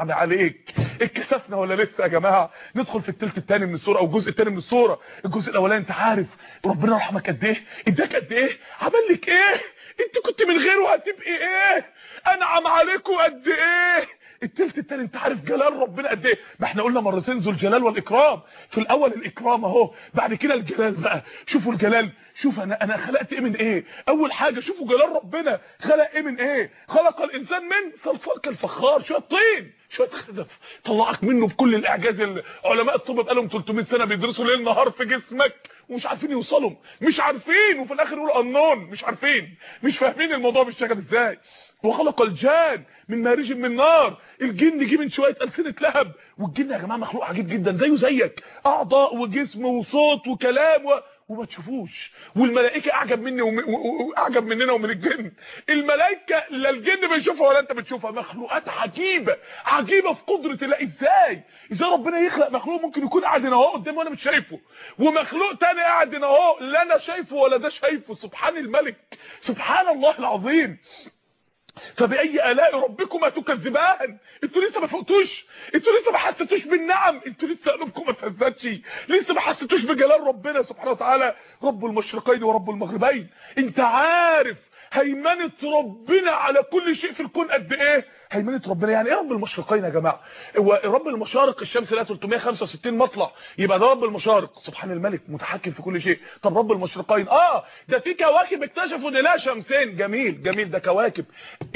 عم عليك. اتكسفنا ولا لسه يا جماعة؟ ندخل في الثلث الثاني من السورة أو الجزء الثاني من السورة. الجزء الأولاني أنت عارف ربنا رحمك قد إيه؟ إداك قد إيه؟ عمل لك إيه؟ أنت كنت من غيره هتبقي إيه؟ أنعم عليكم قد إيه؟ التلت التاني انت عارف جلال ربنا قد إيه؟ ما إحنا قلنا مرتين ذو الجلال والإكرام. في الأول الإكرام أهو بعد كده الجلال بقى. شوفوا الجلال شوف أنا أنا خلقت إيه من إيه؟ أول حاجة شوفوا جلال ربنا. خلق إيه من إيه؟ خلق الإنسان من صلصال كالفخار شوية طين شوية خزف. طلعك منه بكل الإعجاز. اللي علماء الطب بقالهم 300 سنة بيدرسوا ليل نهار في جسمك. ومش عارفين يوصلوا. مش عارفين وفي الآخر يقولوا انون مش عارفين. مش فاهمين الموضوع بيشتغل إزاي. وخلق الجان من مارج من نار. الجن جه من شوية ألسنة لهب. والجن يا جماعة مخلوق عجيب جدا زيه زيك. أعضاء وجسم وصوت وكلام. وما تشوفوش. والملائكة أعجب مني. واعجب مننا ومن الجن. الملائكة لا الجن بيشوفها ولا أنت بتشوفها. مخلوقات عجيبة. عجيبة في قدرة الله. إزاي؟ إزاي ربنا يخلق مخلوق ممكن يكون قاعد هنا أهو قدامي وأنا مش شايفه. ومخلوق تاني قاعد هنا أهو لا أنا شايفه ولا ده شايفه. سبحان الملك. سبحان الله العظيم. فبأي آلاء ربكما تكذبان؟ أنتوا لسه ما فقتوش. أنتوا لسه ما حسيتوش بالنعم. أنتوا لسه قلوبكم ما اتهزتش لسه ما حسيتوش بجلال ربنا سبحانه وتعالى. رب المشرقين ورب المغربين. انت عارف هيمنة ربنا على كل شيء في الكون قد إيه؟ هيمنة ربنا. يعني إيه رب المشرقين يا جماعة؟ هو رب المشارق الشمس لها 365 مطلع. يبقى ده رب المشارق. سبحان الملك متحكم في كل شيء. طب رب المشرقين؟ آه ده في كواكب اكتشفوا إن لها شمسين. جميل جميل. ده كواكب.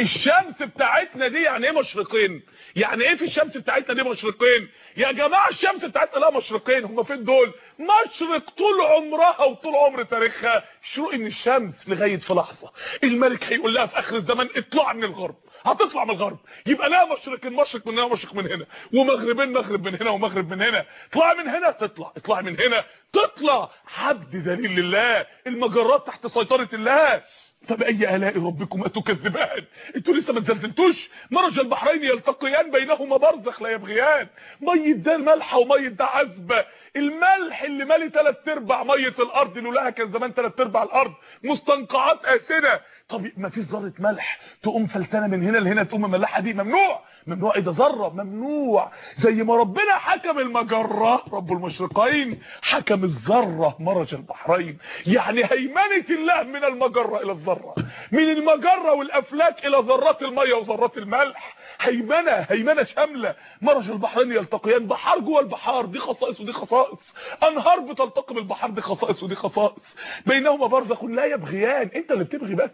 الشمس بتاعتنا دي يعني إيه مشرقين؟ يعني إيه في الشمس بتاعتنا دي مشرقين؟ يا جماعة الشمس بتاعتنا لها مشرقين. هم فين دول؟ مشرق طول عمرها وطول عمر تاريخها شروق من الشمس لغاية في لحظة. الملك هيقول لها في آخر الزمن اطلع من الغرب. هتطلع من الغرب. يبقى لها مشرق مشرق من هنا ومشرق من هنا. ومغربين مغرب من هنا ومغرب من هنا. اطلع من هنا تطلع. اطلع من هنا تطلع. عبد ذليل لله. المجرات تحت سيطرة الله. فبأي آلاء ربكما تكذبان؟ أنتوا لسه ما نزلتوش مرج البحرين يلتقيان بينهما برزخ لا يبغيان. ميه ده مالحه وميه ده عذبه الملح اللي مالي ثلاث أرباع مية الأرض لولاها كان زمان ثلاث أرباع الأرض مستنقعات آسنة. طب ما فيش ذرة ملح تقوم فلتانة من هنا لهنا تقوم مملحة دي؟ ممنوع. ممنوع إيه ده؟ ذرة. ممنوع. زي ما ربنا حكم المجرة رب المشرقين حكم الذرة مرج البحرين. يعني هيمنة الله من المجرة إلى الذرة. من المجرة والأفلاك إلى ذرات المية وذرات الملح. هيمنة هيمنة شاملة. مرج البحرين يلتقيان بحار جوه البحار دي خصائص ودي خصائص. أنهار بتلتقي بالبحار دي خصائص ودي خصائص. بينهما برزخ لا يبغيان. أنت اللي بتبغي بس.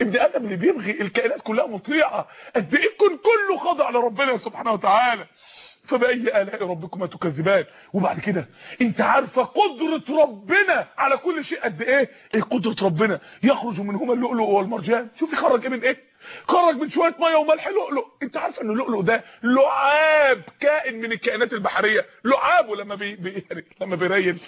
ابن آدم اللي بيبغي الكائنات كلها مطيعة. قد إيه الكون كله خاضع لربنا سبحانه وتعالى. فبأي آلاء ربكما تكذبان؟ وبعد كده أنت عارفة قدرة ربنا على كل شيء قد إيه؟ إيه قدرة ربنا؟ يخرج منهما اللؤلؤ والمرجان. شوف يخرج إيه من إيه؟ خرج من شوية مية وملح لؤلؤ. انت عارف ان اللؤلؤ ده لعاب كائن من الكائنات البحرية. لعابه لما بي... بي... لما بيريل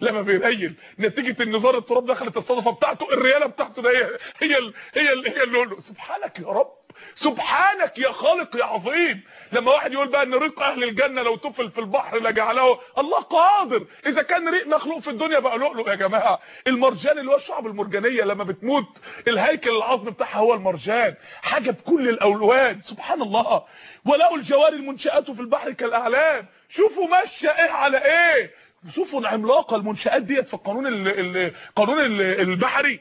لما بيريل. نتيجة إن ذره التراب دخلت الصدفة بتاعته الريالة بتاعته ده هي هي. هي اللؤلؤ. سبحانك يا رب. سبحانك يا خالق يا عظيم. لما واحد يقول بقى إن ريق أهل الجنة لو طفل في البحر لجعله الله قادر. إذا كان ريق مخلوق في الدنيا بقى لؤلؤ يا جماعة. المرجان اللي هو الشعب المرجانية لما بتموت الهيكل العظمي بتاعها هو المرجان. حاجة بكل الاولوان سبحان الله. ولقوا الجوار المنشآت في البحر كالأعلام. شوفوا ماشية إيه على إيه. سفن عملاقه المنشآت ديت في القانون القانون البحري.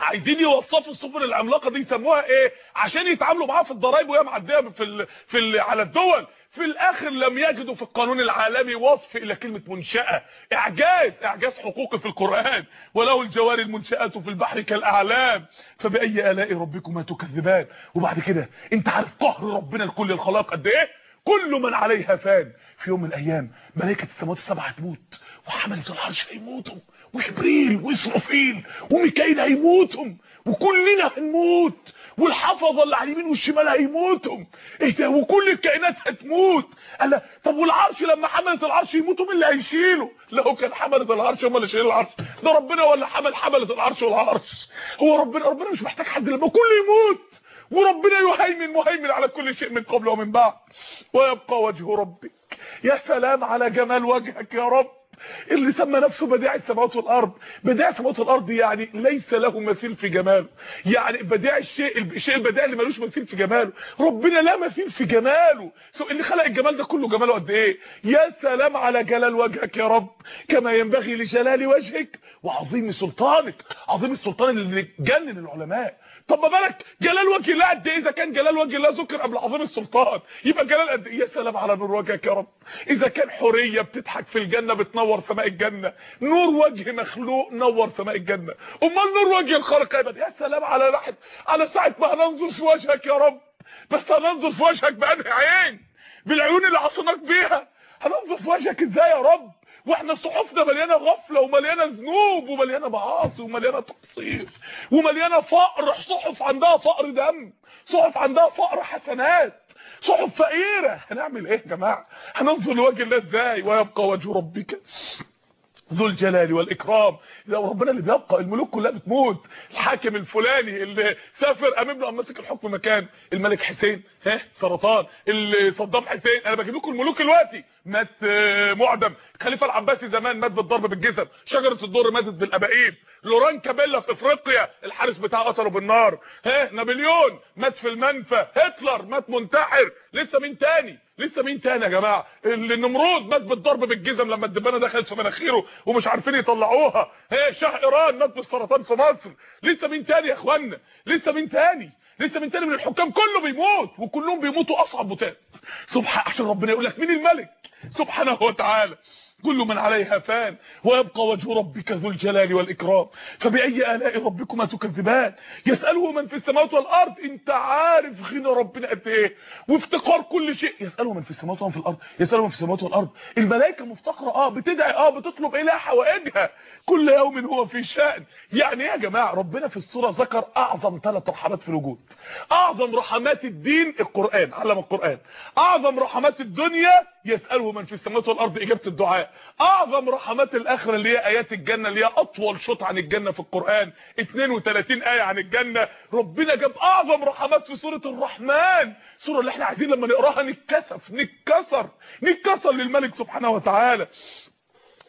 عايزين يوصفوا السفن العملاقة دي يسموها إيه؟ عشان يتعاملوا معاها في الضرايب وهي معدية في ال في ال على الدول. في الآخر لم يجدوا في القانون العالمي وصف إلى كلمة منشأة. إعجاز إعجاز حقوقي في القرآن. ولو الجوار المنشآت في البحر كالأعلام. فبأي آلاء ربكما تكذبان؟ وبعد كده أنت عارف قهر ربنا لكل الخلائق قد إيه؟ كل من عليها فان. في يوم من الأيام ملائكة السماوات السبع هتموت وحملة العرش هيموتوا وجبريل وإسرافيل وميكائيل هيموتوا وكلنا هنموت والحفظة اللي على اليمين والشمال هيموتوا ده؟ وكل الكائنات هتموت. قال طب والعرش لما حملة العرش يموتوا مين اللي هيشيله؟ لو كان حملة العرش هم اللي شايلين العرش. ده ربنا ولا حمل حملة العرش والعرش. هو ربنا ربنا مش محتاج حد لما كله يموت. وربنا يهيمن مهيمن على كل شيء من قبل ومن بعد. ويبقى وجه ربك. يا سلام على جمال وجهك يا رب. اللي سمى نفسه بديع السماوات والأرض. بديع السماوات والأرض يعني ليس له مثيل في جماله. يعني بديع الشيء الشيء البديع اللي ملوش مثيل في جماله. ربنا لا مثيل في جماله. سو اللي خلق الجمال ده كله جماله قد إيه؟ يا سلام على جلال وجهك يا رب. كما ينبغي لجلال وجهك وعظيم سلطانك. عظيم السلطان اللي جنن العلماء. طب ما بالك جلال وجه الله قد إيه إذا كان جلال وجه الله ذكر قبل عظيم السلطان. يبقى جلال قد إيه؟ يا سلام على نور وجهك يا رب. إذا كان حورية بتضحك في الجنة بتنور سماء الجنة. نور وجه مخلوق نور سماء الجنة. أمال نور وجه الخالق يا سلام على راحت على ساعة ما هننظر في وجهك يا رب. بس هننظر في وجهك بأنهي عين؟ بالعيون اللي عصيناك بيها. هننظر في وجهك إزاي يا رب؟ وإحنا صحفنا مليانة غفلة ومليانة ذنوب ومليانة معاصي ومليانة تقصير ومليانة فقر. صحف عندها فقر دم صحف عندها فقر حسنات صحف فقيرة. هنعمل إيه يا جماعة؟ هننظر لوجه الله إزاي؟ ويبقى وجه ربك ذو الجلال والإكرام. لو ربنا اللي بيبقى الملوك كلها بتموت. الحاكم الفلاني اللي سافر امام له ماسك الحكم مكان الملك حسين. ها سرطان. اللي صدام حسين أنا بجيب لكم الملوك دلوقتي. مات معدم. الخليفه العباسي زمان مات بالضرب بالجزم شجرة الدر ماتت بالابائيب لوران كابيلا في إفريقيا الحارس بتاعه قتله بالنار. ها نابليون مات في المنفى. هتلر مات منتحر. لسه مين تاني؟ لسه مين تاني يا جماعة؟ النمرود مات بالضرب بالجزم لما الدبانة دخلت في مناخيره ومش عارفين يطلعوها. ها شاه إيران مات بالسرطان في مصر. لسه مين تاني يا اخوانا لسه مين تاني؟ لسه مين تاني من الحكام كله بيموت وكلهم بيموتوا أصعب موتات سبحان عشان ربنا يقول لك مين الملك؟ سبحانه وتعالى. كل من عليها فان ويبقى وجه ربك ذو الجلال والإكرام. فبأي آلاء ربكما تكذبان؟ يسأله من في السماوات والأرض انت عارف غنى ربنا قد إيه؟ وافتقار كل شيء. يسأله من في السماوات ومن في الأرض يسأله من في السماوات والأرض. الملائكة مفتقرة آه بتدعي آه بتطلب إليها حوائجها كل يوم هو في شأن. يعني إيه يا جماعة؟ ربنا في السورة ذكر أعظم ثلاث رحمات في الوجود. أعظم رحمات الدين القرآن علم القرآن. أعظم رحمات الدنيا يسأله من في السماوات والأرض إجابة الدعاء. أعظم رحمات الآخرة اللي هي آيات الجنة اللي هي أطول شوط عن الجنة في القرآن. 32 آية عن الجنة. ربنا جاب أعظم رحمات في سورة الرحمن. سورة اللي إحنا عايزين لما نقراها نتكسف نتكسر نتكسر للملك سبحانه وتعالى.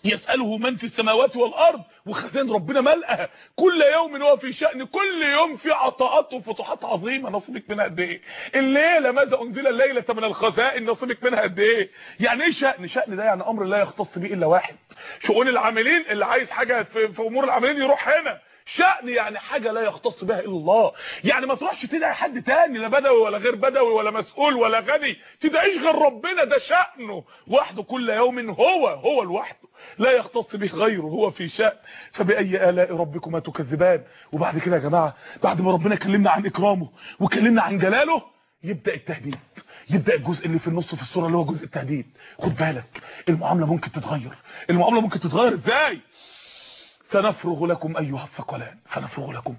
يسأله من في السماوات والأرض وخزان ربنا ملأها. كل يوم هو في شأن كل يوم في عطاءات وفتوحات عظيمة. نصيبك منها قد إيه؟ الليلة ماذا أنزل الليلة من الخزائن؟ نصيبك منها قد إيه؟ يعني إيه شأن؟ شأن ده يعني أمر لا يختص به إلا واحد. شؤون العاملين اللي عايز حاجة في, في أمور العاملين يروح هنا. شأن يعني حاجة لا يختص بها إلا الله. يعني ما تروحش تدعي حد تاني لا بدوي ولا غير بدوي ولا مسؤول ولا غني. تدعيش غير ربنا ده شأنه. وحده كل يوم هو هو لوحده لا يختص به غيره هو في شأن. فبأي آلاء ربكما تكذبان. وبعد كده يا جماعة بعد ما ربنا كلمنا عن إكرامه وكلمنا عن جلاله يبدأ التهديد. يبدأ الجزء اللي في النص في الصورة اللي هو جزء التهديد. خد بالك المعاملة ممكن تتغير. المعاملة ممكن تتغير. إزاي؟ سنفرغ لكم أيها الثقلان. سنفرغ لكم.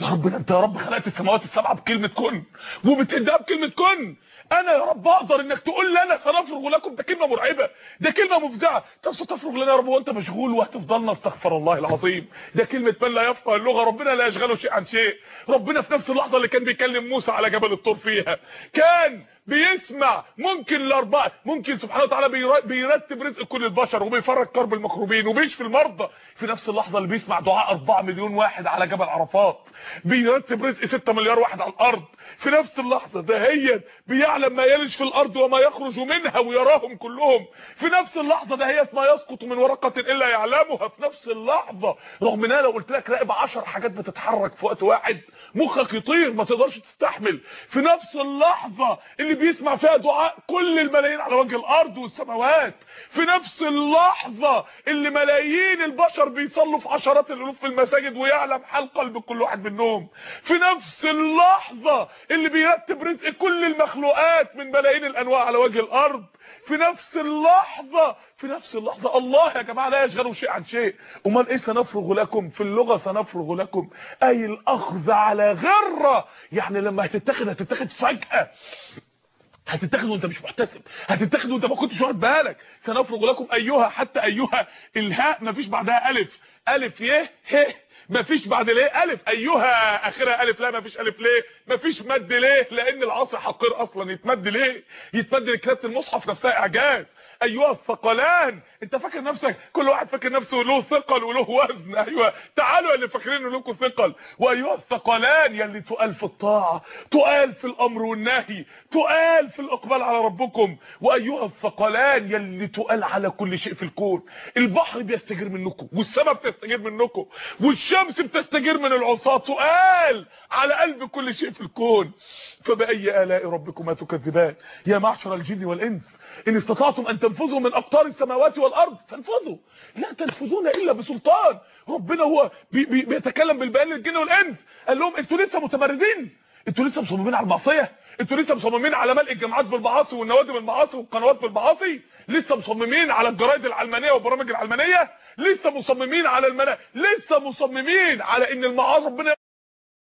يا رب أنت يا رب خلقت السماوات السبعه بكلمة كن وبتديها بكلمة كن. أنا يا رب أقدر إنك تقول لي أنا سنفرغ لكم. ده كلمة مرعبة ده كلمة مفزعة. طب ستفرغ لنا يا رب وأنت مشغول وهتفضلنا استغفر الله العظيم. ده كلمة من لا يفقه اللغة ربنا لا يشغله شيء عن شيء. ربنا في نفس اللحظة اللي كان بيكلم موسى على جبل الطور فيها كان بيسمع. ممكن الاربعه ممكن سبحانه وتعالى بيرتب رزق كل البشر وبيفرج كرب المكروبين وبيشفي المرضى في نفس اللحظة اللي بيسمع دعاء 4 مليون واحد على جبل عرفات. بيرتب رزق 6 مليار واحد على الأرض. في نفس اللحظة دهيت بيعلم ما يلج في الأرض وما يخرج منها ويراهم كلهم. في نفس اللحظة دهيت ما يسقط من ورقة إلا يعلمها. في نفس اللحظة رغم إن أنا لو قلت لك راقب 10 حاجات بتتحرك في وقت واحد مخك يطير ما تقدرش تستحمل. في نفس اللحظة اللي بيسمع فيها دعاء كل الملايين على وجه الأرض والسماوات. في نفس اللحظة اللي ملايين البشر بيصلوا في عشرات الألوف في المساجد ويعلم حال قلب كل واحد منهم. في نفس اللحظة اللي بيرتب رزق كل المخلوقات من ملايين الأنواع على وجه الأرض. في نفس اللحظة في نفس اللحظة. الله يا جماعة لا يشغله شيء عن شيء. أمال إيه سنفرغ لكم؟ في اللغة سنفرغ لكم. أي الأخذ على غرة. يعني لما هتتاخد هتتاخد فجأة. هتتاخد وأنت مش محتسب. هتتاخد وأنت ما كنتش واخد بالك. سنفرغ لكم أيها حتى أيها إلهاء. مفيش بعدها ألف. ألف يه ه مفيش بعد ليه ألف. أيها اخرها ألف لا مفيش ألف ليه مفيش مد ليه لأن العصر حقير أصلا. يتمد ليه؟ يتمد لكتابة المصحف نفسها اعجاز ايها الثقلان أنت فاكر نفسك؟ كل واحد فاكر نفسه له ثقل وله وزن. أيوه. تعالوا يا اللي فاكرين لكم ثقل. وايها الثقلان يا اللي تقال في الطاعة تقال في الأمر والنهي تقال في الإقبال على ربكم. وايها الثقلان يا اللي تقال على كل شيء في الكون. البحر بيستجير منكم والسماء بتستجير منكم والشمس بتستجير من العصاه تقال على قلب كل شيء في الكون. فبأي آلاء ربكما تكذبان؟ يا معشر الجن والإنس إن استطعتم أن تنفذوا من أقطار السماوات والأرض فانفذوا. لا تنفذون إلا بسلطان. ربنا هو بي بي بيتكلم بالبيان للجن والإنس. قال لهم أنتوا لسه متمردين. أنتوا لسه مصممين على المعصية. أنتوا لسه مصممين على ملء الجامعات بالمعاصي والنوادي بالمعاصي والقنوات بالمعاصي. لسه مصممين على الجرايد العلمانية والبرامج العلمانية. لسه مصممين على المنا لسه مصممين على إن المعاصي ربنا